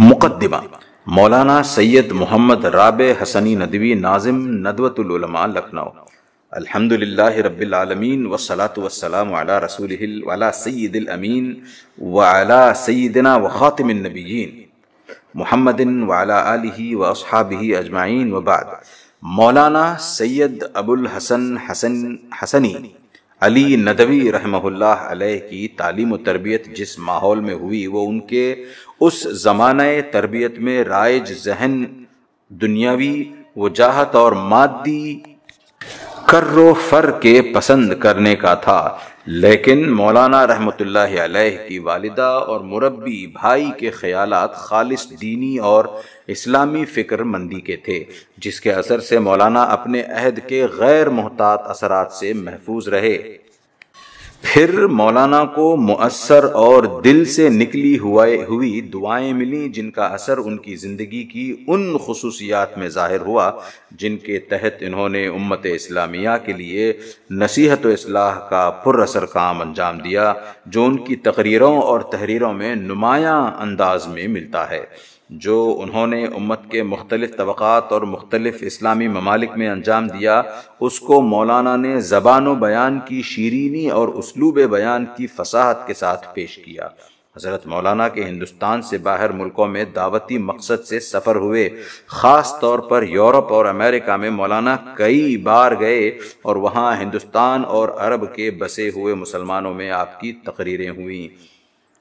مقدمہ۔ مولانا سید محمد رابع حسنی ندوی ناظم ندوۃ العلماء لکھنؤ۔ الحمد للہ رب العالمین وسلاۃ والسلام علی رسول ولا سید الامین وعلی سیدنا وخاتم النبیین۔ محمد وعلی آلہ واصحابہ اجمعین وبعد۔ مولانا سید ابو الحسن حسن حسنی علی ندوی رحمہ اللہ علیہ کی تعلیم و تربیت جس ماحول میں ہوئی، وہ ان کے اس زمانہ تربیت میں رائج ذہن، دنیاوی وجاہت اور مادی کر و فر کے پسند کرنے کا تھا۔ لیکن مولانا رحمۃ اللہ علیہ کی والدہ اور مربی بھائی کے خیالات خالص دینی اور اسلامی فکر مندی کے تھے، جس کے اثر سے مولانا اپنے عہد کے غیر محتاط اثرات سے محفوظ رہے۔ پھر مولانا کو مؤثر اور دل سے نکلی ہوئے ہوئی دعائیں ملیں جن کا اثر ان کی زندگی کی ان خصوصیات میں ظاہر ہوا، جن کے تحت انہوں نے امت اسلامیہ کے لیے نصیحت و اصلاح کا پر اثر کام انجام دیا، جو ان کی تقریروں اور تحریروں میں نمایاں انداز میں ملتا ہے، جو انہوں نے امت کے مختلف طبقات اور مختلف اسلامی ممالک میں انجام دیا۔ اس کو مولانا نے زبان و بیان کی شیرینی اور اسلوب بیان کی فصاحت کے ساتھ پیش کیا۔ حضرت مولانا کے ہندوستان سے باہر ملکوں میں دعوتی مقصد سے سفر ہوئے، خاص طور پر یورپ اور امریکہ میں مولانا کئی بار گئے اور وہاں ہندوستان اور عرب کے بسے ہوئے مسلمانوں میں آپ کی تقریریں ہوئیں۔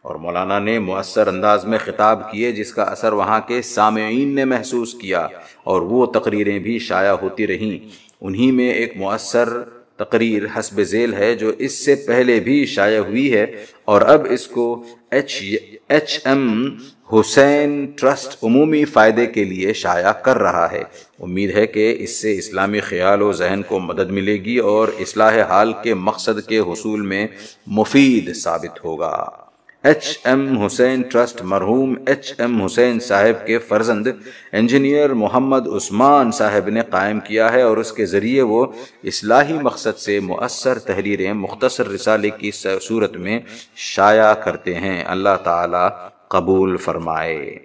اور مولانا نے مؤثر انداز میں خطاب کیے، جس کا اثر وہاں کے سامعین نے محسوس کیا اور وہ تقریریں بھی شائع ہوتی رہیں۔ انہی میں ایک مؤثر تقریر حسب ذیل ہے جو اس سے پہلے بھی شائع ہوئی ہے اور اب اس کو H H M Hussain trust عمومی فائدے کے لیے شائع کر رہا ہے۔ امید ہے کہ اس سے اسلامی خیال و ذہن کو مدد ملے گی اور اصلاح حال کے مقصد کے حصول میں مفید ثابت ہوگا۔ ایچ ایم حسین ٹرسٹ مرحوم ایچ ایم حسین صاحب کے فرزند انجینئر محمد عثمان صاحب نے قائم کیا ہے اور اس کے ذریعے وہ اصلاحی مقصد سے مؤثر تحریریں، مختصر رسالے کی صورت میں شائع کرتے ہیں۔ اللہ تعالی قبول فرمائے۔